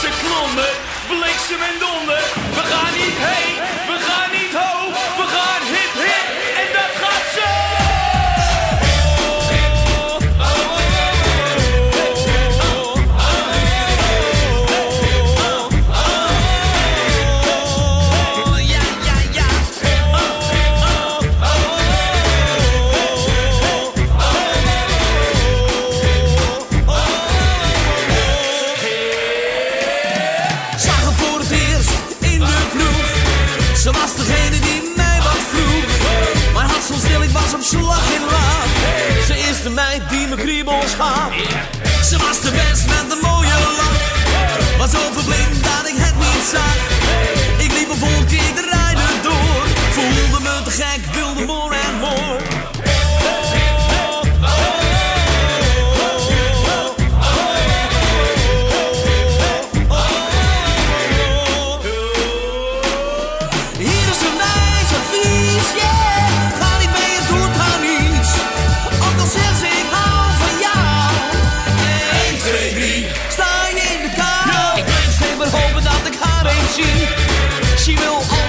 ze klommen, bliksem en donder. We gaan niet heen, was op slag in laag. Ze is de meid die me kriebels gaf. Ze was de best met de mooie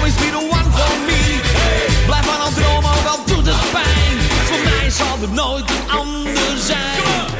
always be the one for me. Blijf aan het dromen, al doet het pijn. Voor mij zal er nooit een ander zijn.